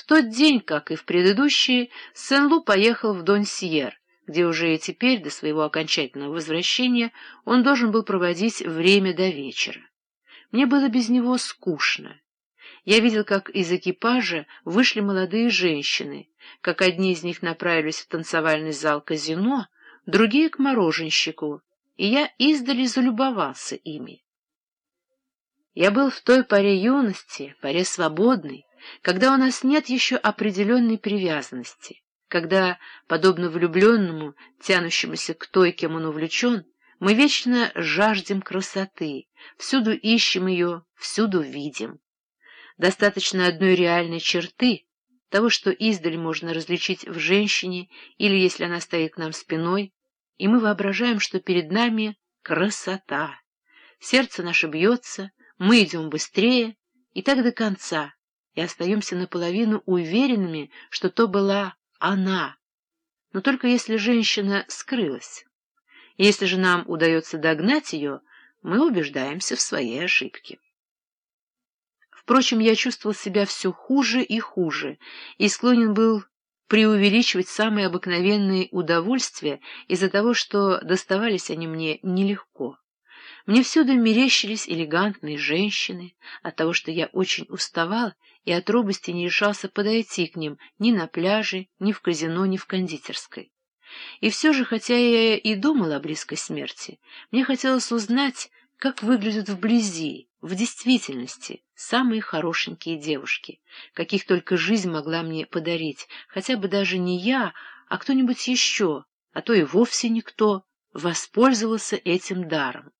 В тот день, как и в предыдущие, Сен-Лу поехал в Донсьер, где уже и теперь, до своего окончательного возвращения, он должен был проводить время до вечера. Мне было без него скучно. Я видел, как из экипажа вышли молодые женщины, как одни из них направились в танцевальный зал казино, другие — к мороженщику, и я издали залюбовался ими. Я был в той поре юности, поре свободной, когда у нас нет еще определенной привязанности, когда, подобно влюбленному, тянущемуся к той, кем он увлечен, мы вечно жаждем красоты, всюду ищем ее, всюду видим. Достаточно одной реальной черты, того, что издаль можно различить в женщине или если она стоит к нам спиной, и мы воображаем, что перед нами красота. Сердце наше бьется, мы идем быстрее, и так до конца, и остаемся наполовину уверенными, что то была она. Но только если женщина скрылась. Если же нам удается догнать ее, мы убеждаемся в своей ошибке. Впрочем, я чувствовал себя все хуже и хуже, и склонен был преувеличивать самые обыкновенные удовольствия из-за того, что доставались они мне нелегко. Мне всюду мерещились элегантные женщины, от того, что я очень уставал и от робости не решался подойти к ним ни на пляже, ни в казино, ни в кондитерской. И все же, хотя я и думал о близкой смерти, мне хотелось узнать, как выглядят вблизи, в действительности, самые хорошенькие девушки, каких только жизнь могла мне подарить, хотя бы даже не я, а кто-нибудь еще, а то и вовсе никто, воспользовался этим даром.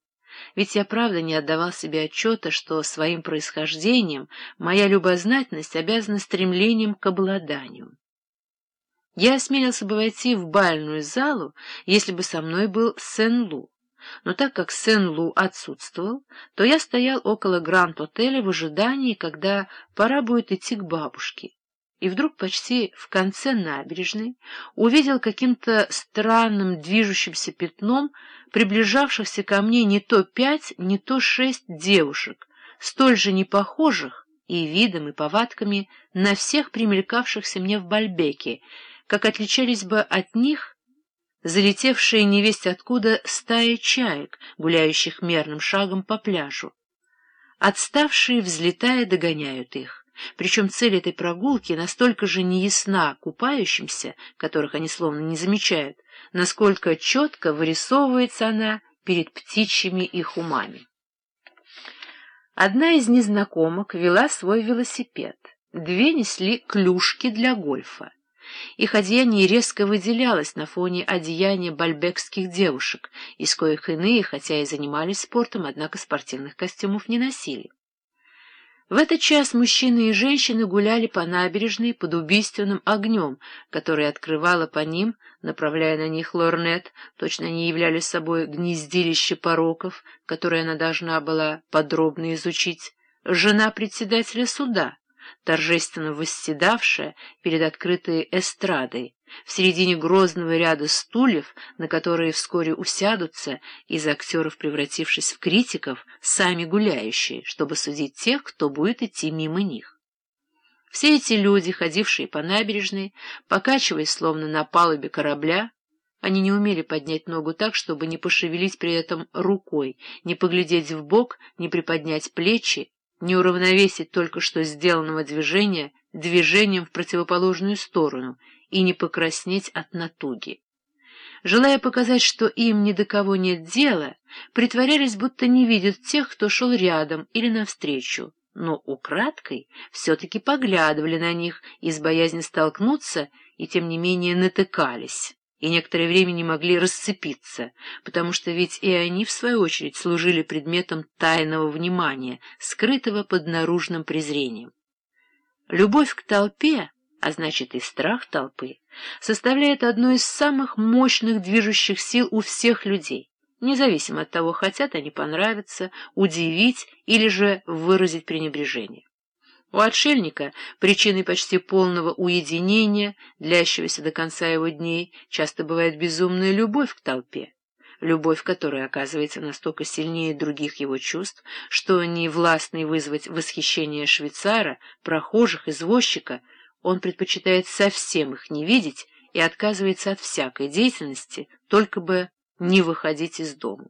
Ведь я правда не отдавал себе отчета, что своим происхождением моя любознательность обязана стремлением к обладанию. Я осмелился бы войти в бальную залу, если бы со мной был Сен-Лу, но так как Сен-Лу отсутствовал, то я стоял около Гранд-отеля в ожидании, когда пора будет идти к бабушке и вдруг почти в конце набережной увидел каким-то странным движущимся пятном приближавшихся ко мне не то пять, не то шесть девушек, столь же непохожих и видом, и повадками на всех примелькавшихся мне в Бальбеке, как отличались бы от них залетевшие невесть откуда стаи чаек, гуляющих мерным шагом по пляжу. Отставшие, взлетая, догоняют их. Причем цель этой прогулки настолько же неясна купающимся, которых они словно не замечают, насколько четко вырисовывается она перед птичьими их умами. Одна из незнакомок вела свой велосипед, две несли клюшки для гольфа. Их одеяние резко выделялось на фоне одеяния бальбекских девушек, из коих иные, хотя и занимались спортом, однако спортивных костюмов не носили. В этот час мужчины и женщины гуляли по набережной под убийственным огнем, который открывала по ним, направляя на них лорнет, точно они являли собой гнездилище пороков, которое она должна была подробно изучить, жена председателя суда, торжественно восседавшая перед открытой эстрадой, в середине грозного ряда стульев, на которые вскоре усядутся, из актеров превратившись в критиков, сами гуляющие, чтобы судить тех, кто будет идти мимо них. Все эти люди, ходившие по набережной, покачиваясь словно на палубе корабля, они не умели поднять ногу так, чтобы не пошевелить при этом рукой, не поглядеть в бок, не приподнять плечи, не уравновесить только что сделанного движения движением в противоположную сторону и не покраснеть от натуги. Желая показать, что им ни до кого нет дела, притворялись, будто не видят тех, кто шел рядом или навстречу, но украдкой все-таки поглядывали на них из боязни столкнуться и, тем не менее, натыкались и некоторое время не могли расцепиться, потому что ведь и они, в свою очередь, служили предметом тайного внимания, скрытого под наружным презрением. Любовь к толпе, а значит и страх толпы, составляет одну из самых мощных движущих сил у всех людей, независимо от того, хотят они понравиться, удивить или же выразить пренебрежение. У отшельника причиной почти полного уединения, длящегося до конца его дней, часто бывает безумная любовь к толпе, любовь которая оказывается настолько сильнее других его чувств, что не властный вызвать восхищение швейцара, прохожих, извозчика, он предпочитает совсем их не видеть и отказывается от всякой деятельности, только бы не выходить из дома.